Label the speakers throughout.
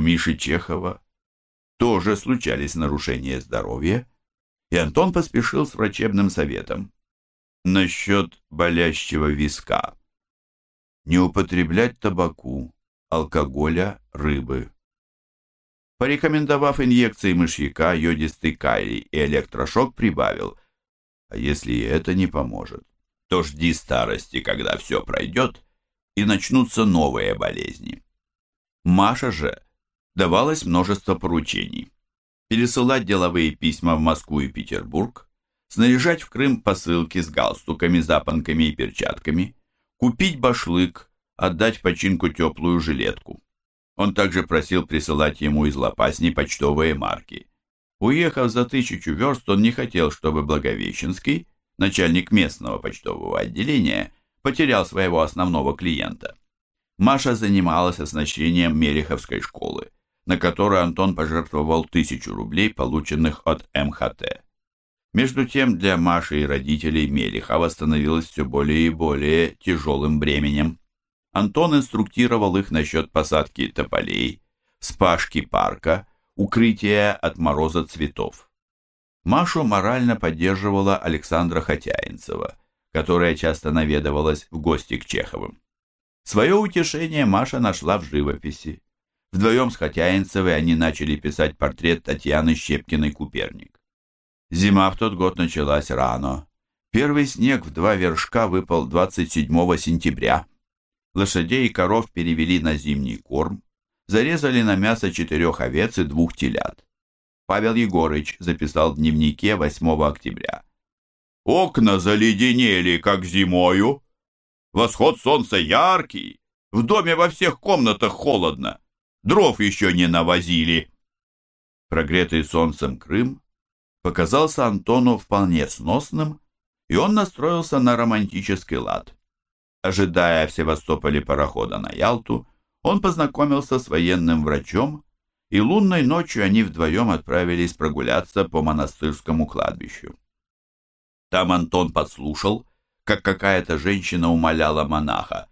Speaker 1: Миши Чехова тоже случались нарушения здоровья, и Антон поспешил с врачебным советом. Насчет болящего виска. Не употреблять табаку, алкоголя, рыбы. Порекомендовав инъекции мышьяка, йодистый калий и электрошок, прибавил, а если и это не поможет, то жди старости, когда все пройдет, и начнутся новые болезни. Маша же давалось множество поручений. Пересылать деловые письма в Москву и Петербург, снаряжать в Крым посылки с галстуками, запонками и перчатками, купить башлык, отдать починку теплую жилетку. Он также просил присылать ему из Лопасни почтовые марки. Уехав за тысячу верст, он не хотел, чтобы Благовещенский, начальник местного почтового отделения, потерял своего основного клиента. Маша занималась оснащением Мереховской школы, на которую Антон пожертвовал тысячу рублей, полученных от МХТ. Между тем для Маши и родителей Мелехова становилось все более и более тяжелым бременем. Антон инструктировал их насчет посадки тополей, спашки парка, укрытия от мороза цветов. Машу морально поддерживала Александра Хотяинцева, которая часто наведывалась в гости к Чеховым. Свое утешение Маша нашла в живописи. Вдвоем с Хотяинцевой они начали писать портрет Татьяны Щепкиной-Куперник. Зима в тот год началась рано. Первый снег в два вершка выпал 27 сентября. Лошадей и коров перевели на зимний корм, зарезали на мясо четырех овец и двух телят. Павел Егорыч записал в дневнике 8 октября. «Окна заледенели, как зимою. Восход солнца яркий, в доме во всех комнатах холодно, дров еще не навозили». Прогретый солнцем Крым показался Антону вполне сносным, и он настроился на романтический лад. Ожидая в Севастополе парохода на Ялту, он познакомился с военным врачом, и лунной ночью они вдвоем отправились прогуляться по монастырскому кладбищу. Там Антон подслушал, как какая-то женщина умоляла монаха,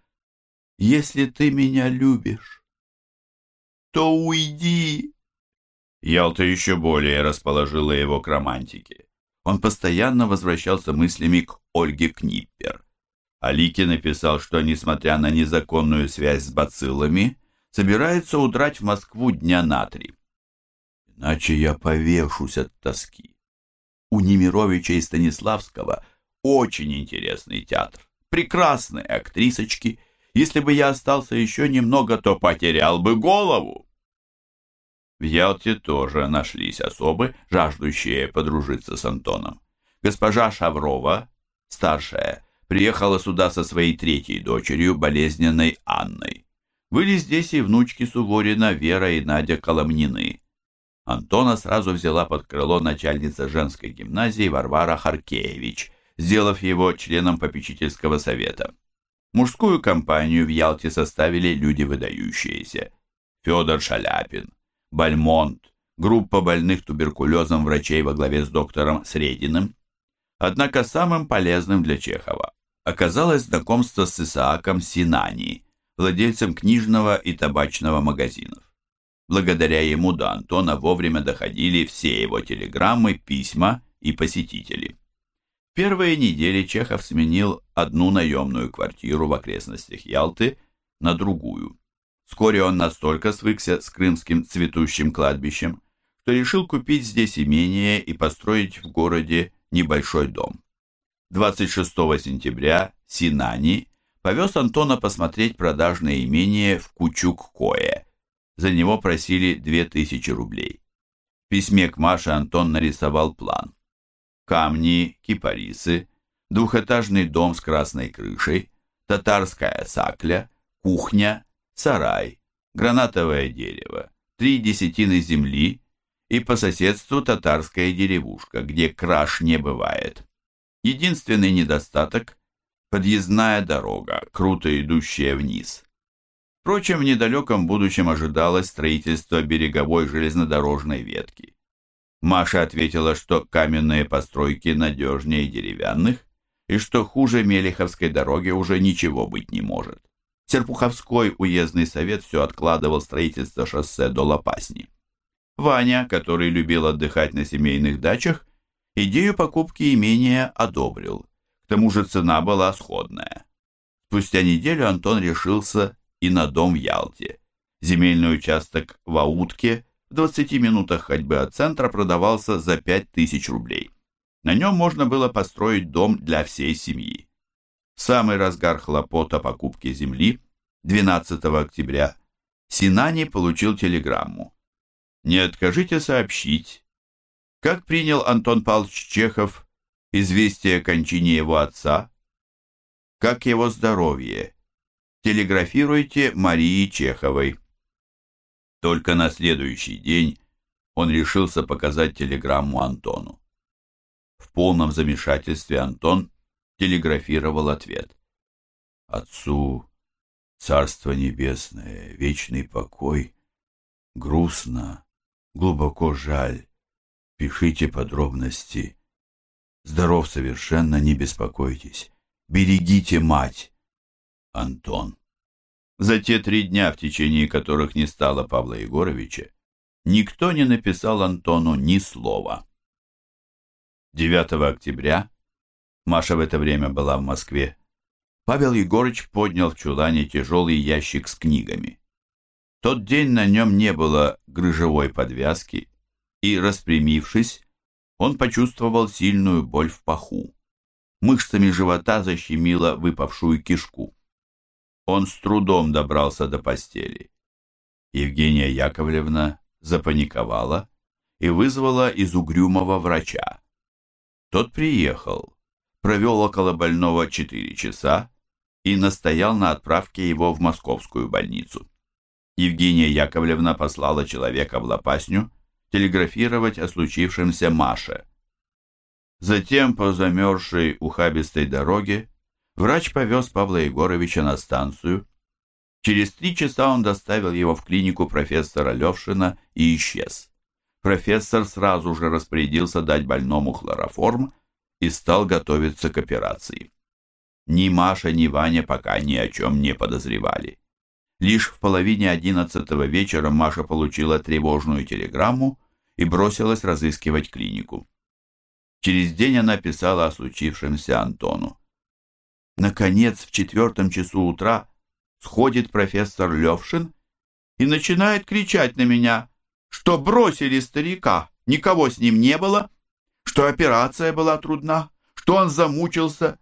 Speaker 1: «Если ты меня любишь, то уйди!» Ялта еще более расположила его к романтике. Он постоянно возвращался мыслями к Ольге Книппер. Алики написал, что, несмотря на незаконную связь с бациллами, собирается удрать в Москву дня на три. Иначе я повешусь от тоски. У Немировича и Станиславского очень интересный театр, прекрасные актрисочки. Если бы я остался еще немного, то потерял бы голову. В Ялте тоже нашлись особы, жаждущие подружиться с Антоном. Госпожа Шаврова, старшая, приехала сюда со своей третьей дочерью, болезненной Анной. Были здесь и внучки Суворина, Вера и Надя Коломнины. Антона сразу взяла под крыло начальница женской гимназии Варвара Харкевич, сделав его членом попечительского совета. Мужскую компанию в Ялте составили люди выдающиеся. Федор Шаляпин, Бальмонт, группа больных туберкулезом врачей во главе с доктором Срединым. Однако самым полезным для Чехова оказалось знакомство с Исааком Синани, владельцем книжного и табачного магазинов. Благодаря ему до Антона вовремя доходили все его телеграммы, письма и посетители. Первые недели Чехов сменил одну наемную квартиру в окрестностях Ялты на другую. Вскоре он настолько свыкся с крымским цветущим кладбищем, что решил купить здесь имение и построить в городе небольшой дом. 26 сентября Синани повез Антона посмотреть продажное имение в Кучук-Кое. За него просили 2000 рублей. В письме к Маше Антон нарисовал план. Камни, кипарисы, двухэтажный дом с красной крышей, татарская сакля, кухня, сарай, гранатовое дерево, три десятины земли и по соседству татарская деревушка, где краш не бывает. Единственный недостаток – подъездная дорога, круто идущая вниз. Впрочем, в недалеком будущем ожидалось строительство береговой железнодорожной ветки. Маша ответила, что каменные постройки надежнее деревянных и что хуже Мелеховской дороги уже ничего быть не может. Серпуховской уездный совет все откладывал строительство шоссе до Лопасни. Ваня, который любил отдыхать на семейных дачах, идею покупки имения одобрил. К тому же цена была сходная. Спустя неделю Антон решился и на дом в Ялте. Земельный участок в Аутке в 20 минутах ходьбы от центра продавался за 5000 рублей. На нем можно было построить дом для всей семьи. В самый разгар хлопот о покупке земли 12 октября Синани получил телеграмму. «Не откажите сообщить, как принял Антон Павлович Чехов известие о кончине его отца, как его здоровье. Телеграфируйте Марии Чеховой». Только на следующий день он решился показать телеграмму Антону. В полном замешательстве Антон телеграфировал ответ. Отцу Царство Небесное, вечный покой. Грустно, глубоко жаль. Пишите подробности. Здоров совершенно, не беспокойтесь. Берегите мать. Антон. За те три дня, в течение которых не стало Павла Егоровича, никто не написал Антону ни слова. 9 октября, Маша в это время была в Москве, Павел Егорыч поднял в чулане тяжелый ящик с книгами. Тот день на нем не было грыжевой подвязки, и, распрямившись, он почувствовал сильную боль в паху. Мышцами живота защемило выпавшую кишку. Он с трудом добрался до постели. Евгения Яковлевна запаниковала и вызвала из угрюмого врача. Тот приехал, провел около больного четыре часа и настоял на отправке его в московскую больницу. Евгения Яковлевна послала человека в Лопасню телеграфировать о случившемся Маше. Затем по замерзшей ухабистой дороге Врач повез Павла Егоровича на станцию. Через три часа он доставил его в клинику профессора Левшина и исчез. Профессор сразу же распорядился дать больному хлороформ и стал готовиться к операции. Ни Маша, ни Ваня пока ни о чем не подозревали. Лишь в половине одиннадцатого вечера Маша получила тревожную телеграмму и бросилась разыскивать клинику. Через день она писала о случившемся Антону. Наконец, в четвертом часу утра сходит профессор Левшин и начинает кричать на меня, что бросили старика, никого с ним не было, что операция была трудна, что он замучился,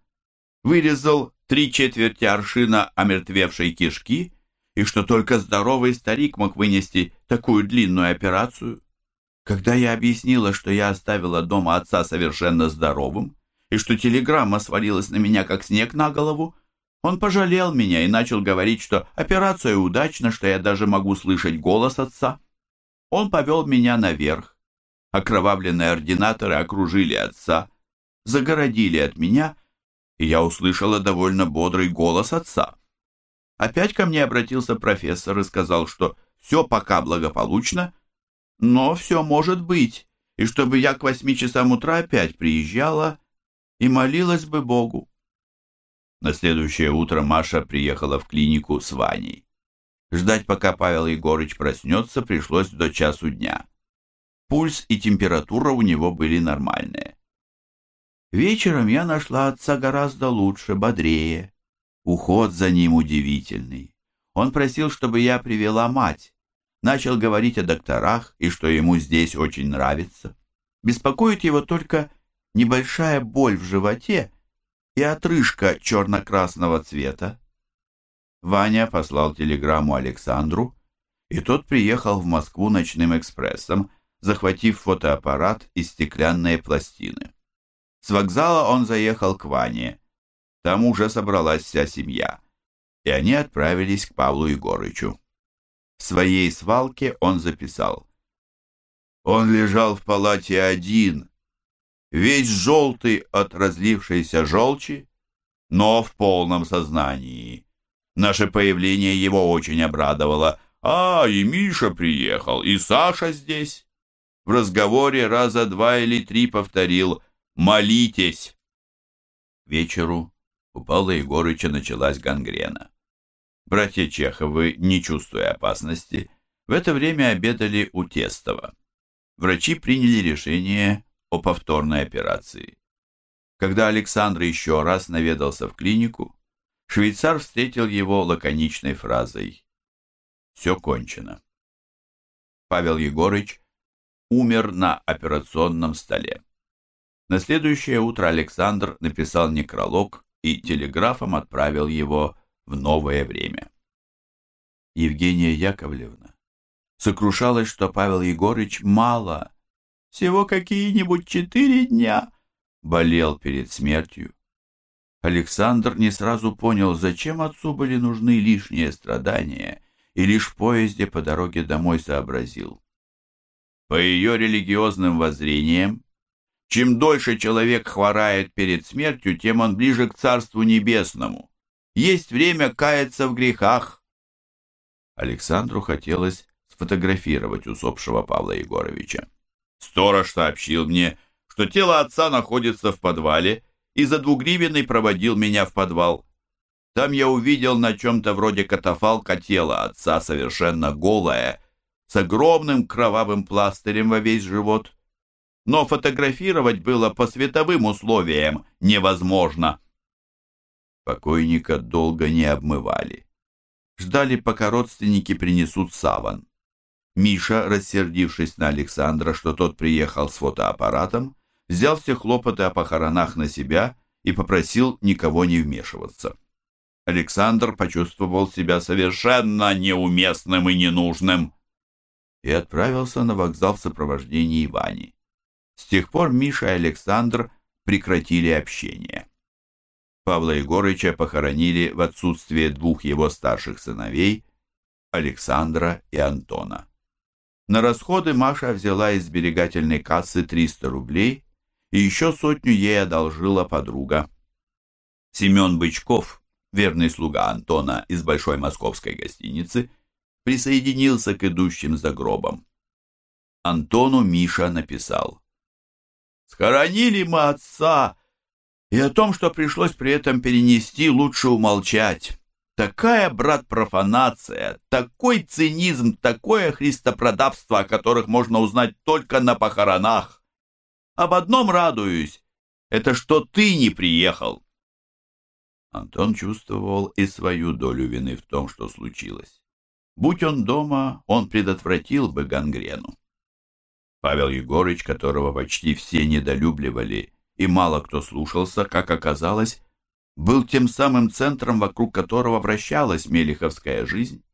Speaker 1: вырезал три четверти аршина омертвевшей кишки и что только здоровый старик мог вынести такую длинную операцию. Когда я объяснила, что я оставила дома отца совершенно здоровым, и что телеграмма свалилась на меня, как снег на голову, он пожалел меня и начал говорить, что операция удачна, что я даже могу слышать голос отца. Он повел меня наверх. Окровавленные ординаторы окружили отца, загородили от меня, и я услышала довольно бодрый голос отца. Опять ко мне обратился профессор и сказал, что все пока благополучно, но все может быть, и чтобы я к восьми часам утра опять приезжала и молилась бы Богу. На следующее утро Маша приехала в клинику с Ваней. Ждать, пока Павел Егорыч проснется, пришлось до часу дня. Пульс и температура у него были нормальные. Вечером я нашла отца гораздо лучше, бодрее. Уход за ним удивительный. Он просил, чтобы я привела мать. Начал говорить о докторах и что ему здесь очень нравится. Беспокоит его только небольшая боль в животе и отрыжка черно-красного цвета. Ваня послал телеграмму Александру, и тот приехал в Москву ночным экспрессом, захватив фотоаппарат и стеклянные пластины. С вокзала он заехал к Ване. Там уже собралась вся семья, и они отправились к Павлу Егорычу. В своей свалке он записал. Он лежал в палате один, весь желтый от разлившейся желчи, но в полном сознании. Наше появление его очень обрадовало. «А, и Миша приехал, и Саша здесь!» В разговоре раза два или три повторил «Молитесь!» Вечеру у Павла Егорыча началась гангрена. Братья Чеховы, не чувствуя опасности, в это время обедали у Тестова. Врачи приняли решение о повторной операции. Когда Александр еще раз наведался в клинику, швейцар встретил его лаконичной фразой «Все кончено». Павел Егорыч умер на операционном столе. На следующее утро Александр написал некролог и телеграфом отправил его в новое время. Евгения Яковлевна сокрушалась, что Павел Егорыч мало, всего какие-нибудь четыре дня, болел перед смертью. Александр не сразу понял, зачем отцу были нужны лишние страдания, и лишь в поезде по дороге домой сообразил. По ее религиозным воззрениям, чем дольше человек хворает перед смертью, тем он ближе к Царству Небесному. Есть время каяться в грехах. Александру хотелось сфотографировать усопшего Павла Егоровича. Сторож сообщил мне, что тело отца находится в подвале, и за двугривенный проводил меня в подвал. Там я увидел на чем-то вроде катафалка тело отца, совершенно голое, с огромным кровавым пластырем во весь живот но фотографировать было по световым условиям невозможно. Покойника долго не обмывали. Ждали, пока родственники принесут саван. Миша, рассердившись на Александра, что тот приехал с фотоаппаратом, взял все хлопоты о похоронах на себя и попросил никого не вмешиваться. Александр почувствовал себя совершенно неуместным и ненужным и отправился на вокзал в сопровождении Вани. С тех пор Миша и Александр прекратили общение. Павла Егорыча похоронили в отсутствие двух его старших сыновей, Александра и Антона. На расходы Маша взяла из сберегательной кассы 300 рублей и еще сотню ей одолжила подруга. Семен Бычков, верный слуга Антона из большой московской гостиницы, присоединился к идущим за гробом. Антону Миша написал Схоронили мы отца, и о том, что пришлось при этом перенести, лучше умолчать. Такая, брат, профанация, такой цинизм, такое христопродавство, о которых можно узнать только на похоронах. Об одном радуюсь, это что ты не приехал. Антон чувствовал и свою долю вины в том, что случилось. Будь он дома, он предотвратил бы гангрену. Павел Егорыч, которого почти все недолюбливали и мало кто слушался, как оказалось, был тем самым центром, вокруг которого вращалась мелиховская жизнь.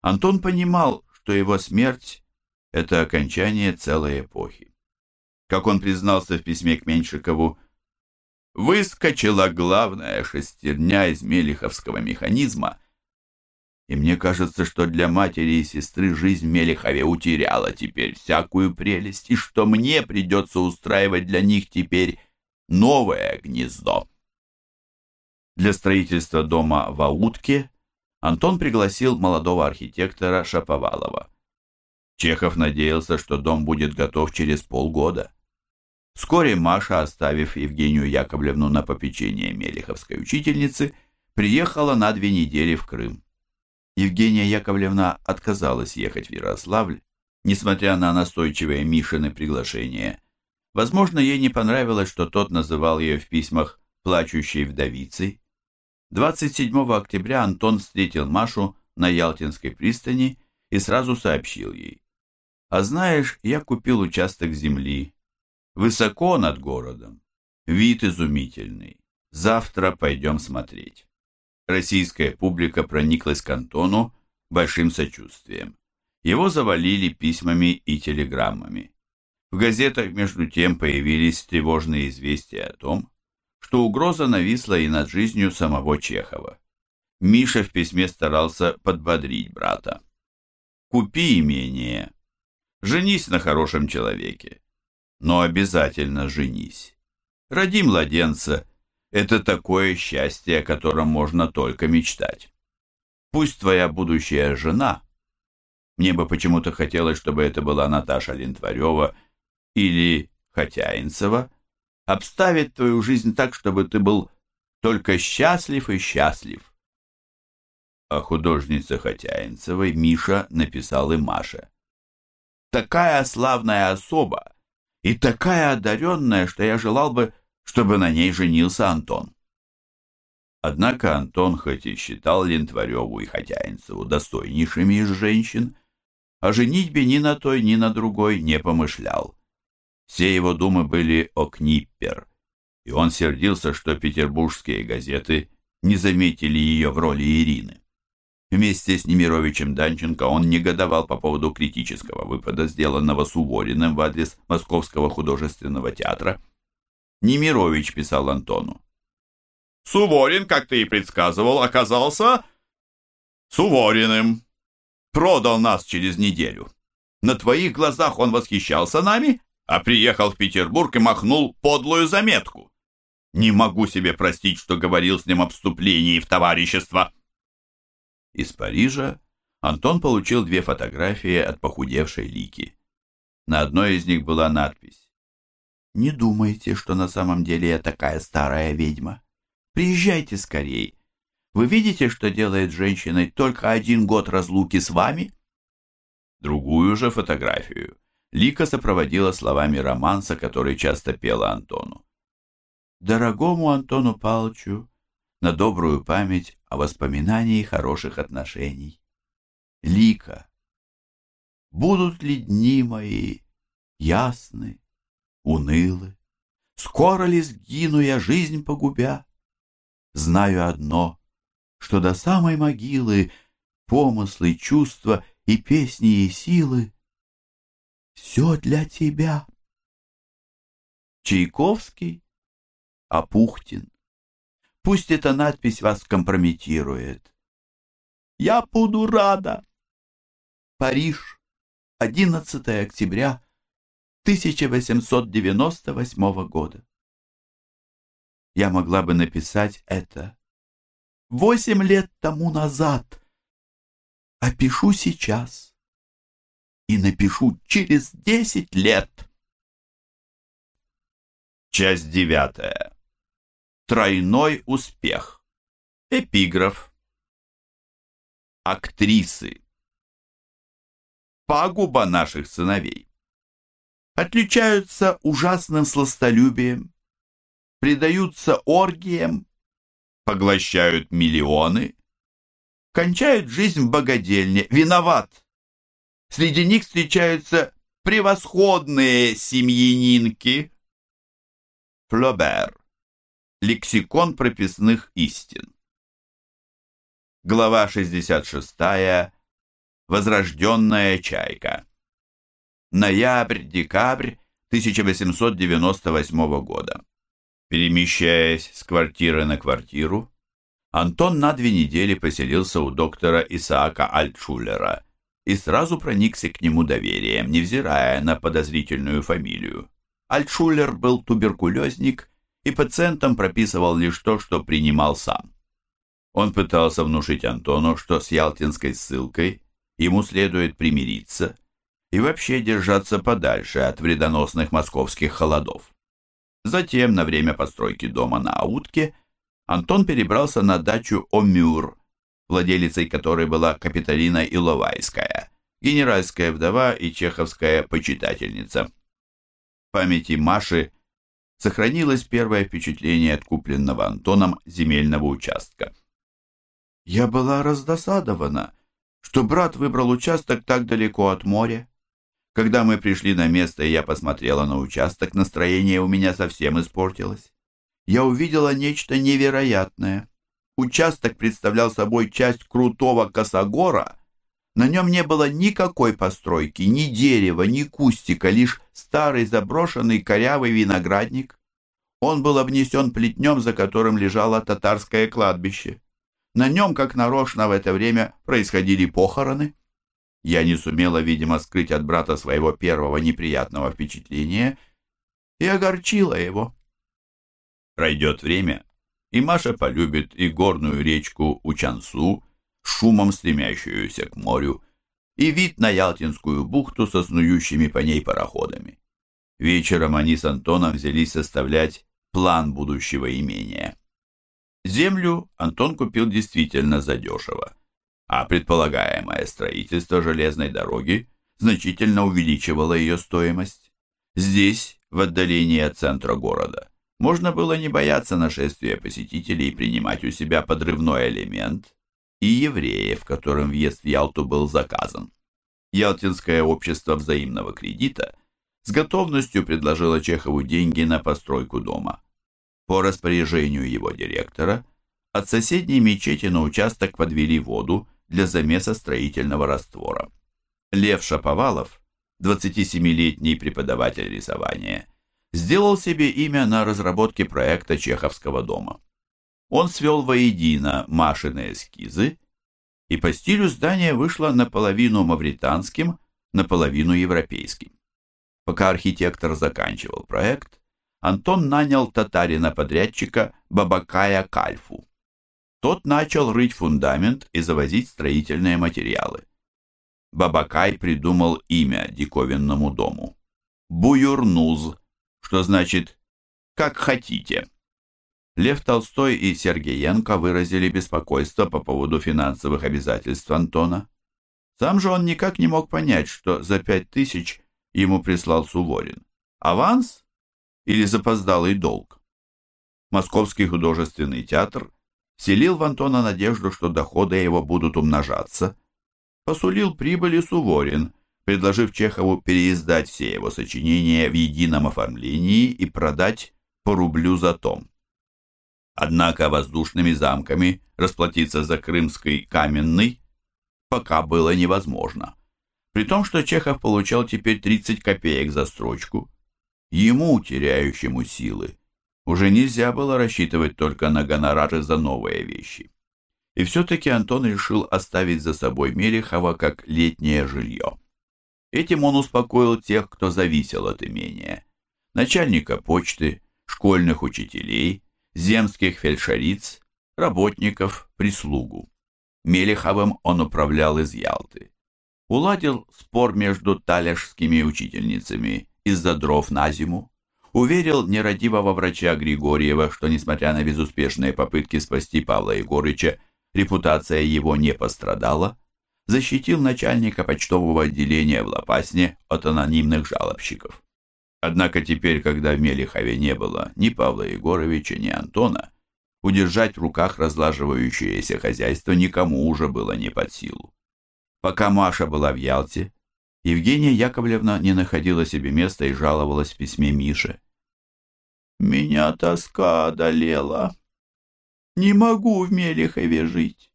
Speaker 1: Антон понимал, что его смерть – это окончание целой эпохи. Как он признался в письме к Меньшикову, «Выскочила главная шестерня из мелиховского механизма – и мне кажется, что для матери и сестры жизнь в Мелехове утеряла теперь всякую прелесть, и что мне придется устраивать для них теперь новое гнездо. Для строительства дома в Аутке Антон пригласил молодого архитектора Шаповалова. Чехов надеялся, что дом будет готов через полгода. Вскоре Маша, оставив Евгению Яковлевну на попечение Мелеховской учительницы, приехала на две недели в Крым. Евгения Яковлевна отказалась ехать в Ярославль, несмотря на настойчивое Мишины приглашение. Возможно, ей не понравилось, что тот называл ее в письмах «плачущей вдовицей». 27 октября Антон встретил Машу на Ялтинской пристани и сразу сообщил ей. «А знаешь, я купил участок земли. Высоко над городом. Вид изумительный. Завтра пойдем смотреть» российская публика прониклась к Антону большим сочувствием. Его завалили письмами и телеграммами. В газетах, между тем, появились тревожные известия о том, что угроза нависла и над жизнью самого Чехова. Миша в письме старался подбодрить брата. «Купи имение, женись на хорошем человеке, но обязательно женись. Роди младенца это такое счастье, о котором можно только мечтать. Пусть твоя будущая жена, мне бы почему-то хотелось, чтобы это была Наташа Лентварева или Хотяинцева, обставит твою жизнь так, чтобы ты был только счастлив и счастлив. О художнице Хотяинцевой Миша написал и Маше. «Такая славная особа и такая одаренная, что я желал бы, чтобы на ней женился Антон». Однако Антон хоть и считал Лентвареву и Хотяинцеву достойнейшими из женщин, о женитьбе ни на той, ни на другой не помышлял. Все его думы были о Книппер, и он сердился, что петербургские газеты не заметили ее в роли Ирины. Вместе с Немировичем Данченко он негодовал по поводу критического выпада, сделанного Сувориным в адрес Московского художественного театра. Немирович писал Антону. «Суворин, как ты и предсказывал, оказался Сувориным. Продал нас через неделю. На твоих глазах он восхищался нами, а приехал в Петербург и махнул подлую заметку. Не могу себе простить, что говорил с ним об вступлении в товарищество». Из Парижа Антон получил две фотографии от похудевшей Лики. На одной из них была надпись «Не думайте, что на самом деле я такая старая ведьма. Приезжайте скорей. Вы видите, что делает женщиной только один год разлуки с вами?» Другую же фотографию Лика сопроводила словами романса, который часто пела Антону. «Дорогому Антону Палчу на добрую память о воспоминании хороших отношений. Лика, будут ли дни мои ясны, унылы? Скоро ли сгину я жизнь погубя? Знаю одно, что до самой могилы помыслы, чувства и песни и силы все для тебя. Чайковский, Апухтин. Пусть эта надпись вас компрометирует. Я буду рада. Париж, 11 октября 1898 года. Я могла бы написать это восемь лет тому назад, а пишу сейчас и напишу через десять лет. Часть девятая. Тройной успех. Эпиграф. Актрисы. Пагуба наших сыновей. Отличаются ужасным сластолюбием, предаются оргиям, поглощают миллионы, кончают жизнь в богадельне, виноват. Среди них встречаются превосходные семьянинки. Флобер. Лексикон прописных истин. Глава 66. Возрожденная чайка. Ноябрь-декабрь 1898 года. Перемещаясь с квартиры на квартиру, Антон на две недели поселился у доктора Исаака Альтшулера и сразу проникся к нему доверием, невзирая на подозрительную фамилию. Альтшулер был туберкулезник и пациентам прописывал лишь то, что принимал сам. Он пытался внушить Антону, что с ялтинской ссылкой ему следует примириться и вообще держаться подальше от вредоносных московских холодов. Затем, на время постройки дома на Аутке, Антон перебрался на дачу Омюр, владелицей которой была Капитолина Иловайская, генеральская вдова и чеховская почитательница. В памяти Маши сохранилось первое впечатление от купленного Антоном земельного участка. Я была раздосадована, что брат выбрал участок так далеко от моря. Когда мы пришли на место, и я посмотрела на участок, настроение у меня совсем испортилось. Я увидела нечто невероятное. Участок представлял собой часть крутого косогора. На нем не было никакой постройки, ни дерева, ни кустика, лишь старый заброшенный корявый виноградник. Он был обнесен плетнем, за которым лежало татарское кладбище. На нем, как нарочно, в это время происходили похороны. Я не сумела, видимо, скрыть от брата своего первого неприятного впечатления и огорчила его. Пройдет время, и Маша полюбит и горную речку Учансу, шумом стремящуюся к морю, и вид на Ялтинскую бухту со снующими по ней пароходами. Вечером они с Антоном взялись составлять план будущего имения. Землю Антон купил действительно задешево. а предполагаемое строительство железной дороги значительно увеличивало ее стоимость. Здесь, в отдалении от центра города, можно было не бояться нашествия посетителей и принимать у себя подрывной элемент и евреев, которым въезд в Ялту был заказан. Ялтинское общество взаимного кредита с готовностью предложило Чехову деньги на постройку дома. По распоряжению его директора от соседней мечети на участок подвели воду для замеса строительного раствора. Лев Шаповалов, 27-летний преподаватель рисования, сделал себе имя на разработке проекта Чеховского дома. Он свел воедино Машины эскизы, и по стилю здание вышло наполовину мавританским, наполовину европейским. Пока архитектор заканчивал проект, Антон нанял татарина-подрядчика Бабакая Кальфу. Тот начал рыть фундамент и завозить строительные материалы. Бабакай придумал имя диковинному дому. Буюрнуз, что значит «как хотите». Лев Толстой и Сергеенко выразили беспокойство по поводу финансовых обязательств Антона. Сам же он никак не мог понять, что за пять тысяч ему прислал Суворин. Аванс или запоздалый долг? Московский художественный театр селил в Антона надежду, что доходы его будут умножаться. Посулил прибыли Суворин, предложив Чехову переиздать все его сочинения в едином оформлении и продать по рублю за том. Однако воздушными замками расплатиться за крымский каменный пока было невозможно. При том, что Чехов получал теперь 30 копеек за строчку. Ему, теряющему силы, уже нельзя было рассчитывать только на гонорары за новые вещи. И все-таки Антон решил оставить за собой Мелехова как летнее жилье. Этим он успокоил тех, кто зависел от имения. Начальника почты, школьных учителей, земских фельдшериц, работников, прислугу. Мелеховым он управлял из Ялты. Уладил спор между талежскими учительницами из-за дров на зиму. Уверил нерадивого врача Григорьева, что, несмотря на безуспешные попытки спасти Павла Егорыча, репутация его не пострадала. Защитил начальника почтового отделения в Лопасне от анонимных жалобщиков. Однако теперь, когда в Мелехове не было ни Павла Егоровича, ни Антона, удержать в руках разлаживающееся хозяйство никому уже было не под силу. Пока Маша была в Ялте, Евгения Яковлевна не находила себе места и жаловалась в письме Мише. «Меня тоска одолела. Не могу в Мелехове жить».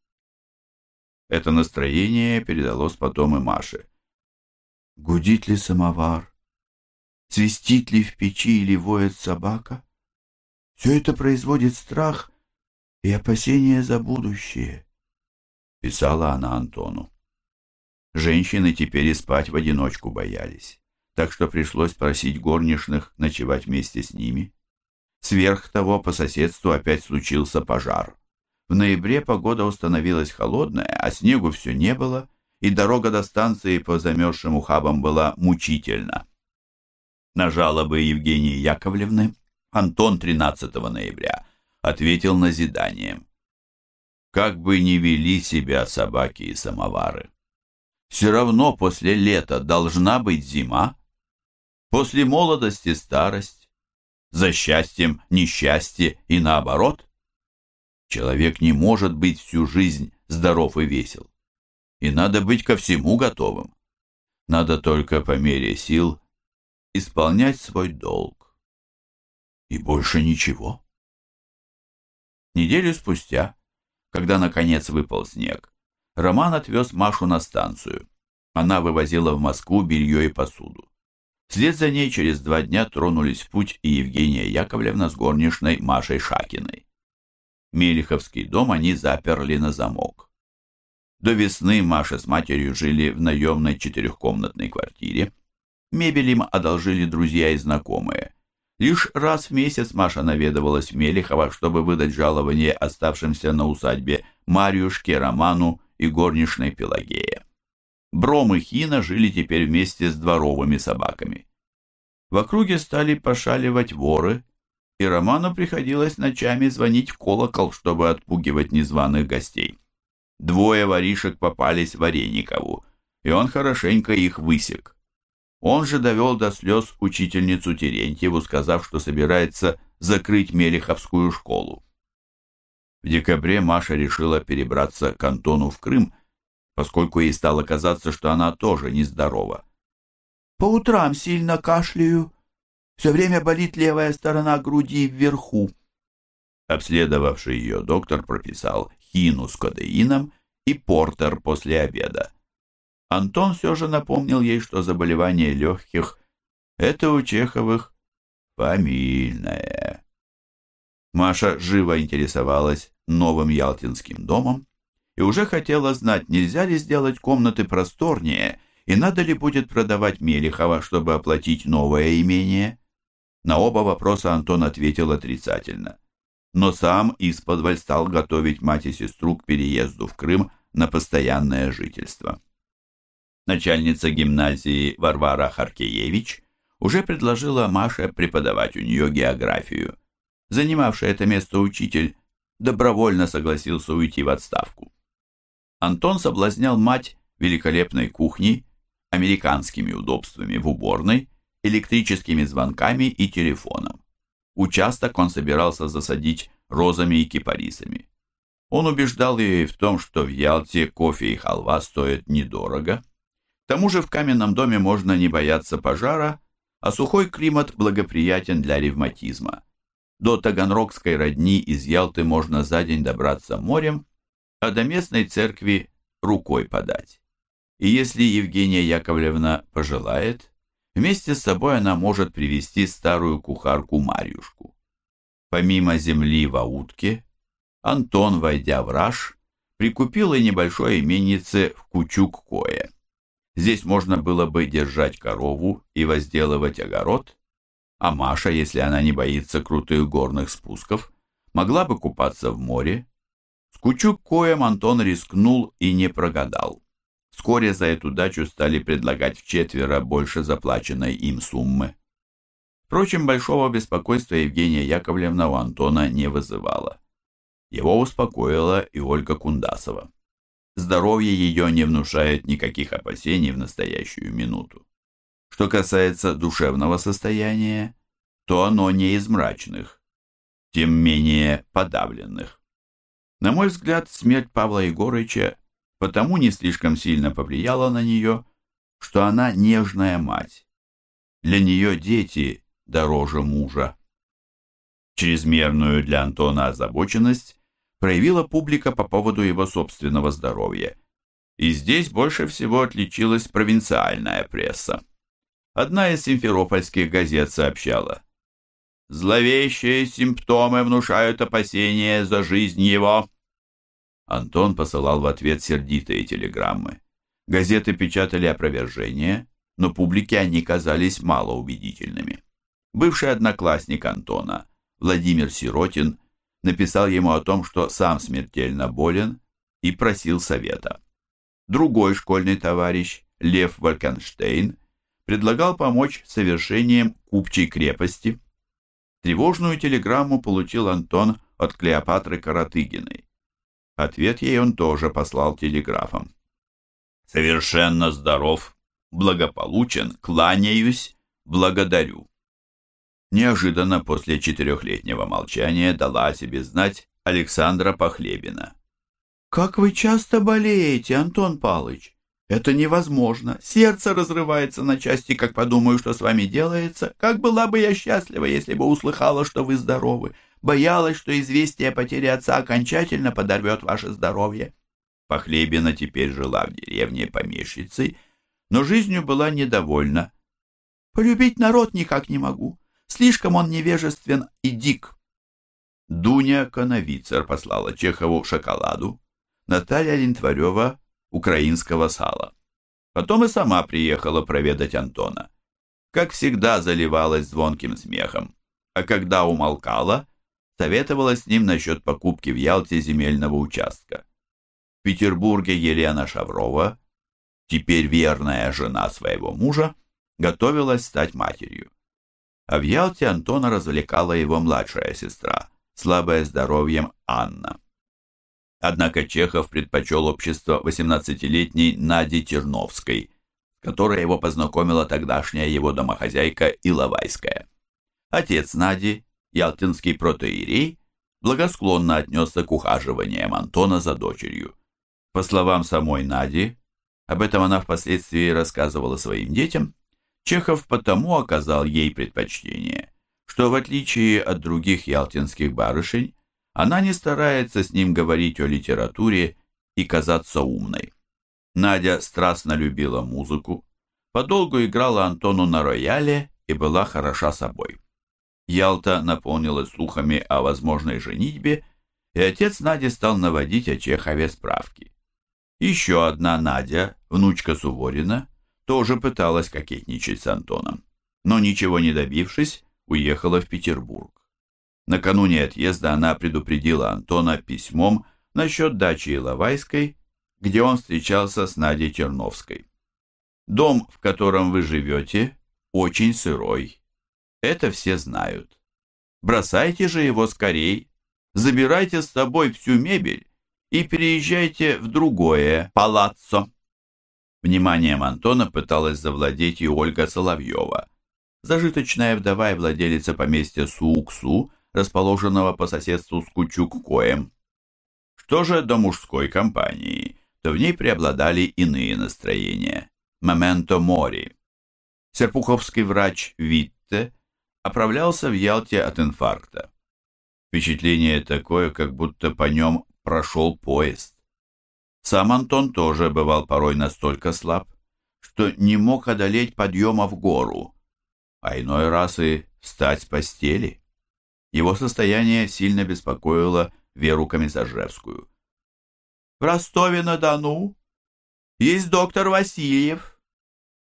Speaker 1: Это настроение передалось потом и Маше. «Гудит ли самовар? свистит ли в печи или воет собака. Все это производит страх и опасение за будущее, писала она Антону. Женщины теперь и спать в одиночку боялись, так что пришлось просить горничных ночевать вместе с ними. Сверх того, по соседству опять случился пожар. В ноябре погода установилась холодная, а снегу все не было, и дорога до станции по замерзшим ухабам была мучительна. На жалобы Евгении Яковлевны Антон 13 ноября ответил назиданием. Как бы ни вели себя собаки и самовары, все равно после лета должна быть зима, после молодости старость, за счастьем несчастье и наоборот. Человек не может быть всю жизнь здоров и весел, и надо быть ко всему готовым. Надо только по мере сил исполнять свой долг. И больше ничего. Неделю спустя, когда наконец выпал снег, Роман отвез Машу на станцию. Она вывозила в Москву белье и посуду. Вслед за ней через два дня тронулись в путь и Евгения Яковлевна с горничной Машей Шакиной. Мелиховский дом они заперли на замок. До весны Маша с матерью жили в наемной четырехкомнатной квартире, Мебель им одолжили друзья и знакомые. Лишь раз в месяц Маша наведывалась в Мелехово, чтобы выдать жалование оставшимся на усадьбе Марьюшке, Роману и горничной Пелагея. Бром и Хина жили теперь вместе с дворовыми собаками. В округе стали пошаливать воры, и Роману приходилось ночами звонить в колокол, чтобы отпугивать незваных гостей. Двое воришек попались Вареникову, и он хорошенько их высек. Он же довел до слез учительницу Терентьеву, сказав, что собирается закрыть Мелеховскую школу. В декабре Маша решила перебраться к Антону в Крым, поскольку ей стало казаться, что она тоже нездорова.
Speaker 2: «По утрам сильно кашляю. Все время болит левая сторона груди вверху».
Speaker 1: Обследовавший ее доктор прописал хину с кодеином и портер после обеда. Антон все же напомнил ей, что заболевание легких – это у Чеховых фамильное. Маша живо интересовалась новым Ялтинским домом и уже хотела знать, нельзя ли сделать комнаты просторнее и надо ли будет продавать Мелехова, чтобы оплатить новое имение. На оба вопроса Антон ответил отрицательно но сам исподволь стал готовить мать и сестру к переезду в Крым на постоянное жительство. Начальница гимназии Варвара Харкеевич уже предложила Маше преподавать у нее географию. Занимавший это место учитель добровольно согласился уйти в отставку. Антон соблазнял мать великолепной кухней, американскими удобствами в уборной, электрическими звонками и телефоном. Участок он собирался засадить розами и кипарисами. Он убеждал ее в том, что в Ялте кофе и халва стоят недорого. К тому же в каменном доме можно не бояться пожара, а сухой климат благоприятен для ревматизма. До Таганрогской родни из Ялты можно за день добраться морем, а до местной церкви рукой подать. И если Евгения Яковлевна пожелает, Вместе с собой она может привести старую кухарку Марьюшку. Помимо земли в Аутке, Антон, войдя в Раш, прикупил и небольшое именице в Кучук-Кое. Здесь можно было бы держать корову и возделывать огород, а Маша, если она не боится крутых горных спусков, могла бы купаться в море. С Кучук-Коем Антон рискнул и не прогадал. Вскоре за эту дачу стали предлагать вчетверо больше заплаченной им суммы. Впрочем, большого беспокойства Евгения Яковлевна у Антона не вызывала. Его успокоила и Ольга Кундасова. Здоровье ее не внушает никаких опасений в настоящую минуту. Что касается душевного состояния, то оно не из мрачных, тем менее подавленных. На мой взгляд, смерть Павла Егорыча потому не слишком сильно повлияла на нее, что она нежная мать. Для нее дети дороже мужа. Чрезмерную для Антона озабоченность проявила публика по поводу его собственного здоровья. И здесь больше всего отличилась провинциальная пресса. Одна из симферопольских газет сообщала, «Зловещие симптомы внушают опасения за жизнь его». Антон посылал в ответ сердитые телеграммы. Газеты печатали опровержения, но публике они казались малоубедительными. Бывший одноклассник Антона, Владимир Сиротин, написал ему о том, что сам смертельно болен и просил совета. Другой школьный товарищ, Лев Валькенштейн, предлагал помочь совершением купчей крепости. Тревожную телеграмму получил Антон от Клеопатры Каратыгиной. Ответ ей он тоже послал телеграфом. «Совершенно здоров, благополучен, кланяюсь, благодарю». Неожиданно после четырехлетнего молчания дала о себе знать Александра Похлебина.
Speaker 2: «Как вы часто болеете, Антон Палыч? Это невозможно. Сердце разрывается на части, как подумаю, что с вами делается. Как была бы я счастлива, если бы услыхала, что вы здоровы. Боялась, что известие о потере отца окончательно подорвет ваше здоровье. Похлебина теперь жила в деревне помещицей, но жизнью была недовольна. Полюбить народ никак не могу. Слишком он невежествен и дик.
Speaker 1: Дуня Коновицер послала Чехову шоколаду, Наталья Линтварева — украинского сала. Потом и сама приехала проведать Антона. Как всегда заливалась звонким смехом, а когда умолкала — советовала с ним насчет покупки в Ялте земельного участка. В Петербурге Елена Шаврова, теперь верная жена своего мужа, готовилась стать матерью. А в Ялте Антона развлекала его младшая сестра, слабая здоровьем Анна. Однако Чехов предпочел общество 18-летней Нади Терновской, с которой его познакомила тогдашняя его домохозяйка Иловайская. Отец Нади, ялтинский протеерей, благосклонно отнесся к ухаживаниям Антона за дочерью. По словам самой Нади, об этом она впоследствии рассказывала своим детям, Чехов потому оказал ей предпочтение, что в отличие от других ялтинских барышень, она не старается с ним говорить о литературе и казаться умной. Надя страстно любила музыку, подолгу играла Антону на рояле и была хороша собой. Ялта наполнилась слухами о возможной женитьбе, и отец Нади стал наводить о Чехове справки. Еще одна Надя, внучка Суворина, тоже пыталась кокетничать с Антоном, но ничего не добившись, уехала в Петербург. Накануне отъезда она предупредила Антона письмом насчет дачи Иловайской, где он встречался с Надей Терновской. «Дом, в котором вы живете, очень сырой. Это все знают. Бросайте же его скорей, забирайте с собой всю мебель и переезжайте в другое палаццо». Вниманием Антона пыталась завладеть и Ольга Соловьева, зажиточная вдова и владелица поместья Сууксу, расположенного по соседству с Кучук-Коем. Что же до мужской компании, то в ней преобладали иные настроения. Моменто мори. Серпуховский врач Витте оправлялся в Ялте от инфаркта. Впечатление такое, как будто по нем прошел поезд. Сам Антон тоже бывал порой настолько слаб, что не мог одолеть подъема в гору, а иной раз и встать с постели. Его состояние сильно беспокоило Веру Комиссаржевскую. «В Ростове-на-Дону есть доктор Васильев.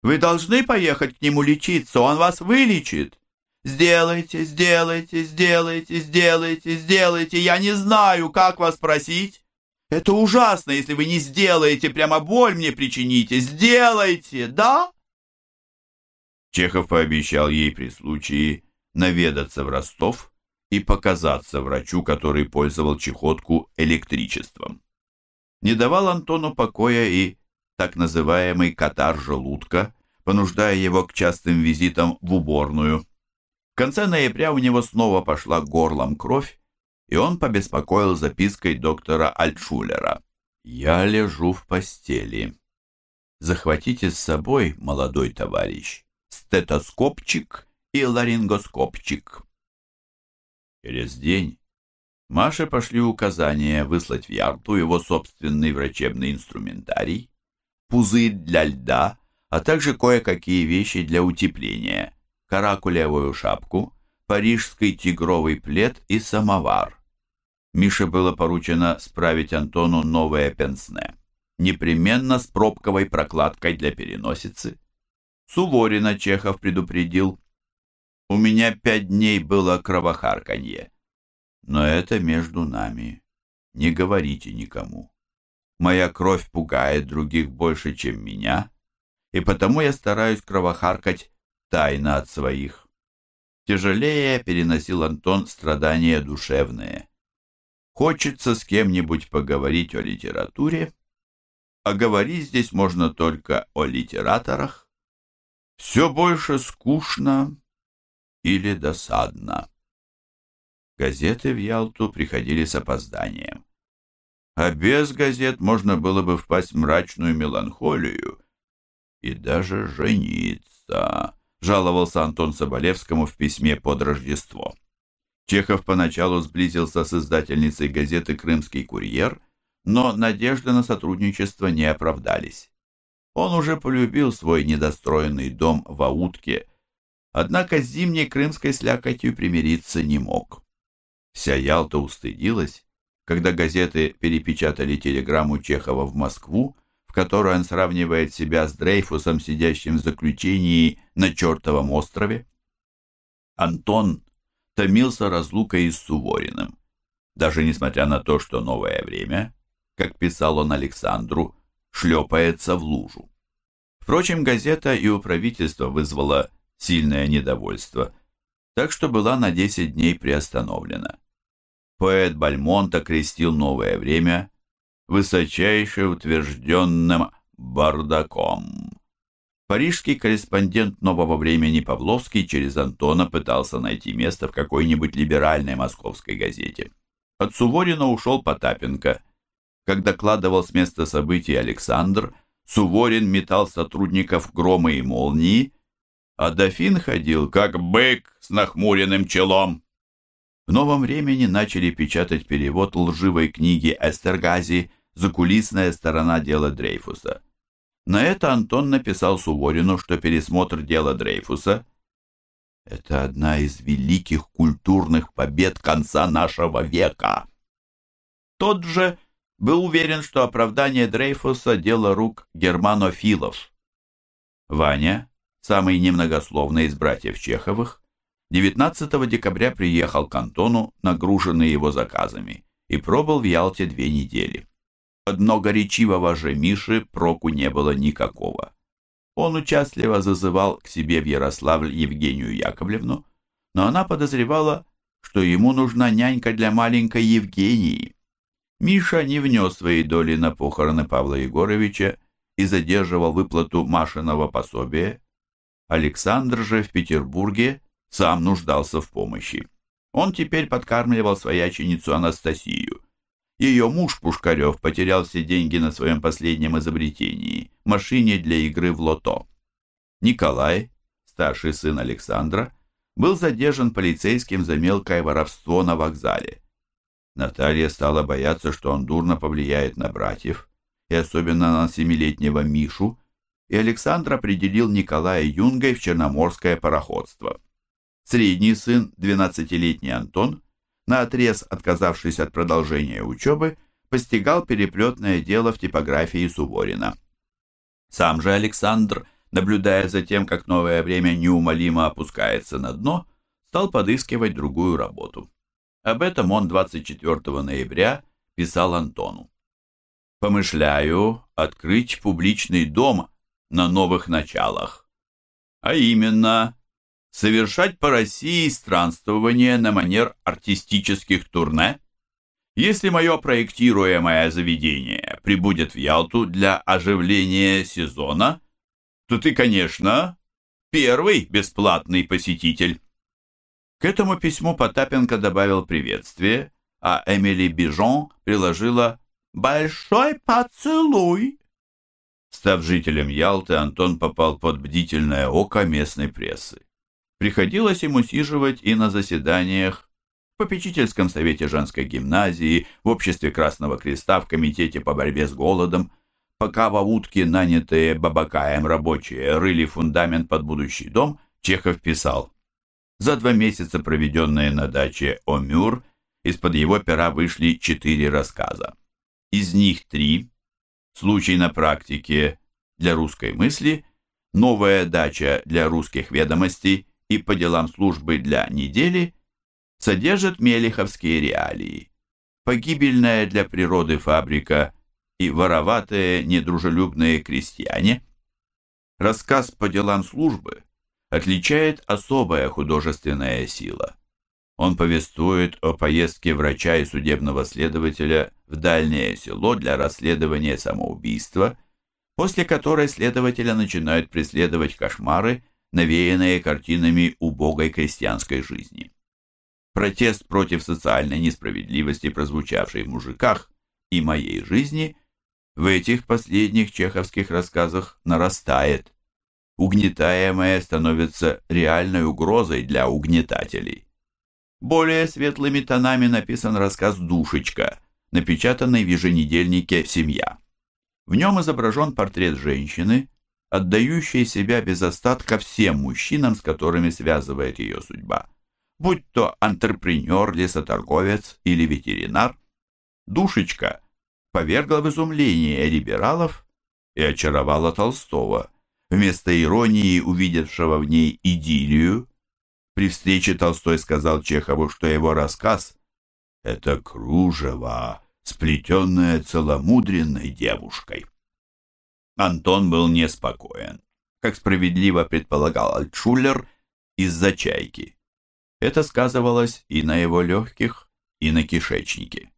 Speaker 1: Вы должны поехать к нему лечиться, он вас вылечит. Сделайте, сделайте, сделайте, сделайте, сделайте. Я не знаю, как вас просить. Это ужасно, если вы не сделаете, прямо боль мне причините. Сделайте, да?» Чехов пообещал ей при случае наведаться в Ростов, и показаться врачу, который пользовал чехотку электричеством. Не давал Антону покоя и так называемый катар желудка, понуждая его к частым визитам в уборную. Конце ноября у него снова пошла горлом кровь, и он побеспокоил запиской доктора Альтшулера. «Я лежу в постели. Захватите с собой, молодой товарищ, стетоскопчик и ларингоскопчик. Через день Маше пошли указания выслать в Ярту его собственный врачебный инструментарий, пузырь для льда, а также кое-какие вещи для утепления, каракулевую шапку, парижский тигровый плед и самовар. Мише было поручено справить Антону новое пенсне, непременно с пробковой прокладкой для переносицы. Суворина Чехов предупредил, у меня пять дней было кровохарканье. Но это между нами. Не говорите никому. Моя кровь пугает других больше, чем меня, и потому я стараюсь кровохаркать тайно от своих. Тяжелее переносил Антон страдания душевные. Хочется с кем-нибудь поговорить о литературе, а говорить здесь можно только о литераторах. Все больше скучно, или досадно. Газеты в Ялту приходили с опозданием. А без газет можно было бы впасть в мрачную меланхолию и даже жениться, жаловался Антон Соболевскому в письме под Рождество. Чехов поначалу сблизился с издательницей газеты «Крымский курьер», но надежды на сотрудничество не оправдались. Он уже полюбил свой недостроенный дом в Аутке, однако с зимней крымской слякотью примириться не мог. Вся Ялта устыдилась, когда газеты перепечатали телеграмму Чехова в Москву, в которой он сравнивает себя с Дрейфусом, сидящим в заключении на чертовом острове. Антон томился разлукой с Сувориным, даже несмотря на то, что новое время, как писал он Александру, шлепается в лужу. Впрочем, газета и у правительства вызвала сильное недовольство, так что была на 10 дней приостановлена. Поэт Бальмонт окрестил новое время высочайше утвержденным бардаком. Парижский корреспондент «Нового времени» Павловский через Антона пытался найти место в какой-нибудь либеральной московской газете. От Суворина ушел Потапенко. Как докладывал с места событий Александр, Суворин метал сотрудников громы и молнии, а дофин ходил, как бык с нахмуренным челом. В новом времени начали печатать перевод лживой книги Эстергази «Закулисная сторона дела Дрейфуса». На это Антон написал Суворину, что пересмотр дела Дрейфуса – это одна из великих культурных побед конца нашего века. Тот же был уверен, что оправдание Дрейфуса – дело рук германофилов. Ваня, самый немногословный из братьев Чеховых, 19 декабря приехал к Антону, нагруженный его заказами, и пробыл в Ялте две недели. От многоречивого же Миши проку не было никакого. Он участливо зазывал к себе в Ярославль Евгению Яковлевну, но она подозревала, что ему нужна нянька для маленькой Евгении. Миша не внес своей доли на похороны Павла Егоровича и задерживал выплату Машиного пособия. Александр же в Петербурге сам нуждался в помощи. Он теперь подкармливал свояченицу Анастасию – ее муж Пушкарев потерял все деньги на своем последнем изобретении – машине для игры в лото. Николай, старший сын Александра, был задержан полицейским за мелкое воровство на вокзале. Наталья стала бояться, что он дурно повлияет на братьев, и особенно на семилетнего Мишу, и Александр определил Николая Юнгой в Черноморское пароходство. Средний сын, 12-летний Антон, наотрез отказавшись от продолжения учебы, постигал переплетное дело в типографии Суворина. Сам же Александр, наблюдая за тем, как новое время неумолимо опускается на дно, стал подыскивать другую работу. Об этом он 24 ноября писал Антону. «Помышляю открыть публичный дом на новых началах, а именно совершать по России странствование на манер артистических турне? Если мое проектируемое заведение прибудет в Ялту для оживления сезона, то ты, конечно, первый бесплатный посетитель. К этому письму Потапенко добавил приветствие, а Эмили Бижон приложила «Большой поцелуй». Став жителем Ялты, Антон попал под бдительное око местной прессы. Приходилось ему сиживать и на заседаниях в попечительском совете женской гимназии, в обществе Красного Креста, в комитете по борьбе с голодом, пока в утке, нанятые Бабакаем рабочие, рыли фундамент под будущий дом, Чехов писал «За два месяца, проведенные на даче Омюр, из-под его пера вышли четыре рассказа. Из них три «Случай на практике для русской мысли», «Новая дача для русских ведомостей» и по делам службы для недели содержат мелиховские реалии. Погибельная для природы фабрика и вороватые недружелюбные крестьяне. Рассказ по делам службы отличает особая художественная сила. Он повествует о поездке врача и судебного следователя в дальнее село для расследования самоубийства, после которой следователя начинают преследовать кошмары навеянные картинами убогой крестьянской жизни. Протест против социальной несправедливости, прозвучавший в «Мужиках» и «Моей жизни», в этих последних чеховских рассказах нарастает. Угнетаемое становится реальной угрозой для угнетателей. Более светлыми тонами написан рассказ «Душечка», напечатанный в еженедельнике «Семья». В нем изображен портрет женщины, отдающей себя без остатка всем мужчинам, с которыми связывает ее судьба. Будь то антрепренер, лесоторговец или ветеринар, душечка повергла в изумление либералов и очаровала Толстого, вместо иронии, увидевшего в ней идиллию. При встрече Толстой сказал Чехову, что его рассказ — это кружево, сплетенное целомудренной девушкой. Антон был неспокоен, как справедливо предполагал Альтшулер, из-за чайки. Это сказывалось и на его легких, и на кишечнике.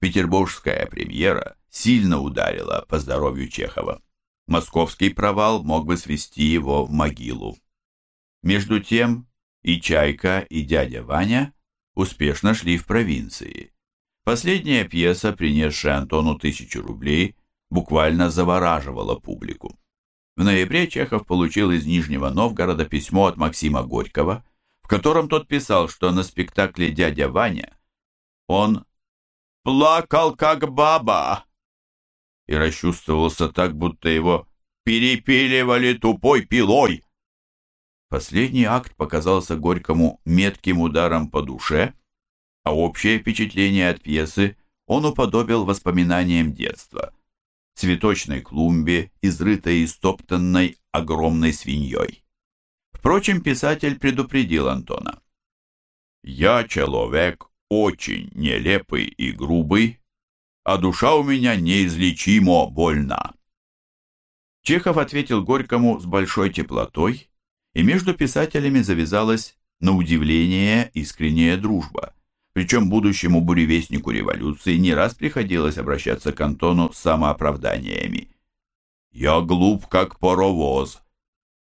Speaker 1: Петербургская премьера сильно ударила по здоровью Чехова. Московский провал мог бы свести его в могилу. Между тем и Чайка, и дядя Ваня успешно шли в провинции. Последняя пьеса, принесшая Антону тысячу рублей, буквально завораживала публику. В ноябре Чехов получил из Нижнего Новгорода письмо от Максима Горького, в котором тот писал, что на спектакле «Дядя Ваня» он «плакал как баба» и расчувствовался так, будто его перепиливали тупой пилой. Последний акт показался Горькому метким ударом по душе, а общее впечатление от пьесы он уподобил воспоминаниям детства, цветочной клумбе, изрытой и стоптанной огромной свиньей. Впрочем, писатель предупредил Антона. «Я человек очень нелепый и грубый, а душа у меня неизлечимо больна». Чехов ответил Горькому с большой теплотой, и между писателями завязалась, на удивление, искренняя дружба. Причем будущему буревестнику революции не раз приходилось обращаться к Антону с самооправданиями. «Я глуп, как паровоз.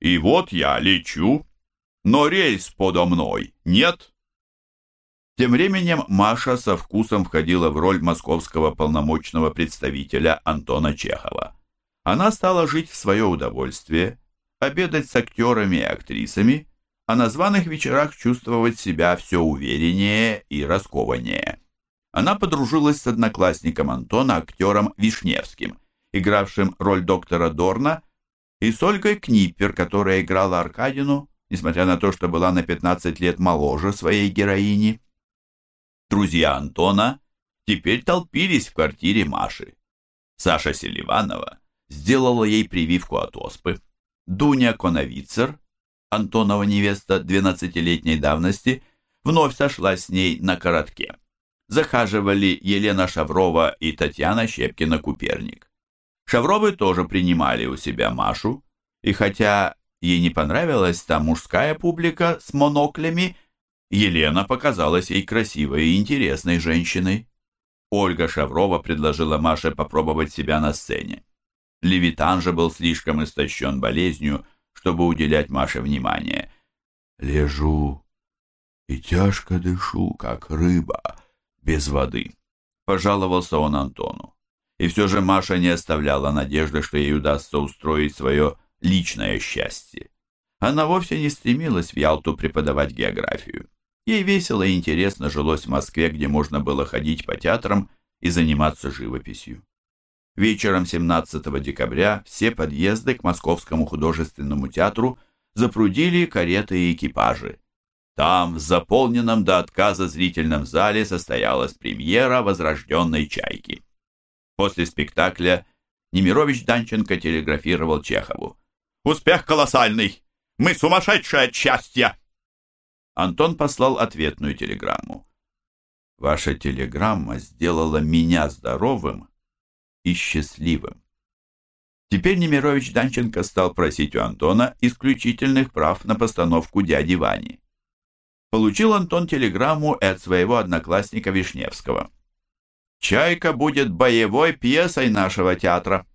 Speaker 1: И вот я лечу, но рейс подо мной нет». Тем временем Маша со вкусом входила в роль московского полномочного представителя Антона Чехова. Она стала жить в свое удовольствие, обедать с актерами и актрисами, а на званых вечерах чувствовать себя все увереннее и раскованнее. Она подружилась с одноклассником Антона, актером Вишневским, игравшим роль доктора Дорна, и с Ольгой Книппер, которая играла Аркадину, несмотря на то, что была на 15 лет моложе своей героини. Друзья Антона теперь толпились в квартире Маши. Саша Селиванова сделала ей прививку от оспы. Дуня Коновицер, Антонова невеста 12-летней давности, вновь сошла с ней на коротке. Захаживали Елена Шаврова и Татьяна Щепкина-Куперник. Шавровы тоже принимали у себя Машу, и хотя ей не понравилась та мужская публика с моноклями, Елена показалась ей красивой и интересной женщиной. Ольга Шаврова предложила Маше попробовать себя на сцене. Левитан же был слишком истощен болезнью, чтобы уделять Маше внимание. «Лежу и тяжко дышу, как рыба, без воды», — пожаловался он Антону. И все же Маша не оставляла надежды, что ей удастся устроить свое личное счастье. Она вовсе не стремилась в Ялту преподавать географию. Ей весело и интересно жилось в Москве, где можно было ходить по театрам и заниматься живописью. Вечером 17 декабря все подъезды к Московскому художественному театру запрудили кареты и экипажи. Там, в заполненном до отказа зрительном зале, состоялась премьера «Возрожденной чайки». После спектакля Немирович Данченко телеграфировал Чехову. «Успех колоссальный! Мы сумасшедшие от счастья!» Антон послал ответную телеграмму. «Ваша телеграмма сделала меня здоровым и счастливым. Теперь Немирович Данченко стал просить у Антона исключительных прав на постановку «Дяди Вани». Получил Антон телеграмму от своего одноклассника Вишневского. «Чайка будет боевой пьесой нашего театра».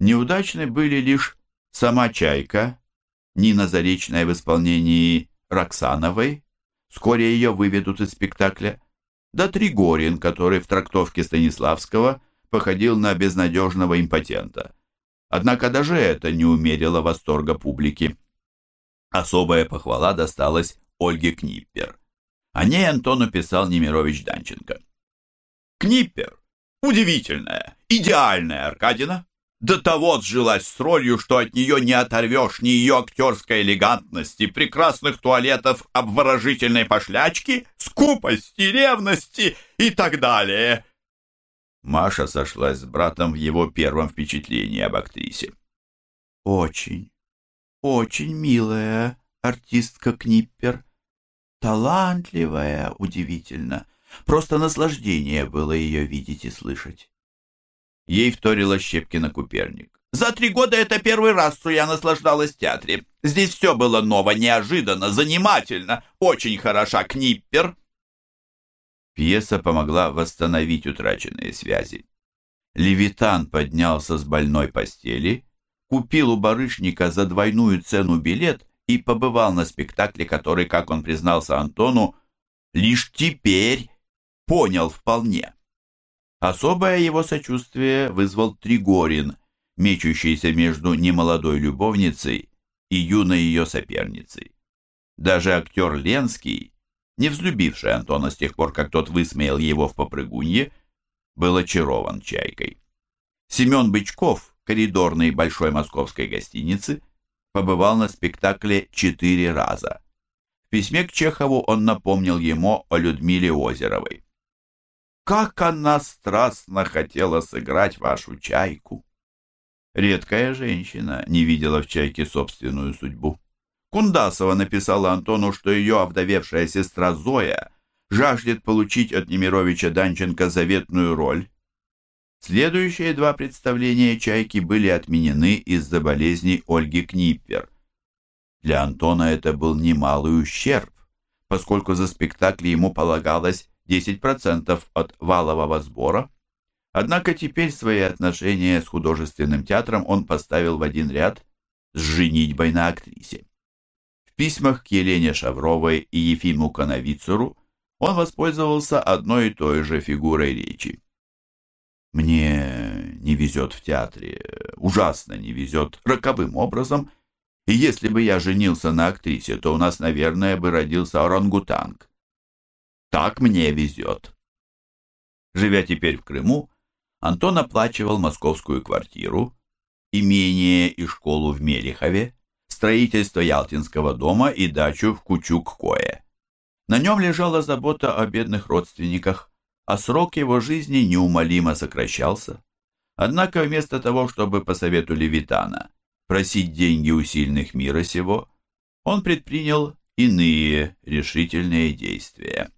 Speaker 1: Неудачны были лишь сама «Чайка», Нина Заречная в исполнении Роксановой, вскоре ее выведут из спектакля, да Тригорин, который в трактовке Станиславского походил на безнадежного импотента. Однако даже это не умерило восторга публики. Особая похвала досталась Ольге Книппер. О ней Антону писал Немирович Данченко. «Книппер! Удивительная, идеальная Аркадина! До того сжилась с ролью, что от нее не оторвешь ни ее актерской элегантности, прекрасных туалетов, обворожительной пошлячки, скупости, ревности и так далее. Маша сошлась с братом в его первом впечатлении об актрисе.
Speaker 2: «Очень, очень милая артистка Книппер. Талантливая, удивительно. Просто наслаждение было ее видеть и слышать».
Speaker 1: Ей вторила Щепкина Куперник. «За три года это первый раз, что я наслаждалась в театре. Здесь все было ново, неожиданно, занимательно. Очень хороша Книппер». Пьеса помогла восстановить утраченные связи.
Speaker 2: Левитан поднялся с больной постели, купил у барышника за двойную цену билет и побывал на спектакле, который, как он признался Антону, лишь теперь понял вполне. Особое его сочувствие вызвал Тригорин, мечущийся между немолодой любовницей и юной ее соперницей. Даже актер Ленский, не взлюбивший Антона с тех пор, как тот высмеял его в попрыгунье, был очарован чайкой. Семен Бычков, коридорный большой московской гостиницы, побывал на спектакле четыре раза. В письме к Чехову он напомнил ему о Людмиле Озеровой. «Как она страстно хотела сыграть вашу чайку!» Редкая женщина не видела в чайке собственную судьбу. Кундасова написала Антону, что ее овдовевшая сестра Зоя жаждет получить от Немировича Данченко заветную роль. Следующие два представления «Чайки» были отменены из-за болезни Ольги Книппер. Для Антона это был немалый ущерб, поскольку за спектакль ему полагалось 10% от валового сбора. Однако теперь свои отношения с художественным театром он поставил в один ряд с женитьбой на актрисе. Письмах к Елене Шавровой и Ефиму Коновицеру он воспользовался одной и той же фигурой речи. «Мне не везет в театре, ужасно не везет, роковым образом, и если бы я женился на актрисе, то у нас, наверное, бы родился орангутанг. Так мне везет». Живя теперь в Крыму, Антон оплачивал московскую квартиру, имение и школу в Мелихове, строительство Ялтинского дома и дачу в Кучук-Кое. На нем лежала забота о бедных родственниках, а срок его жизни неумолимо сокращался. Однако вместо того, чтобы по совету Левитана просить деньги у сильных мира сего, он предпринял иные решительные действия.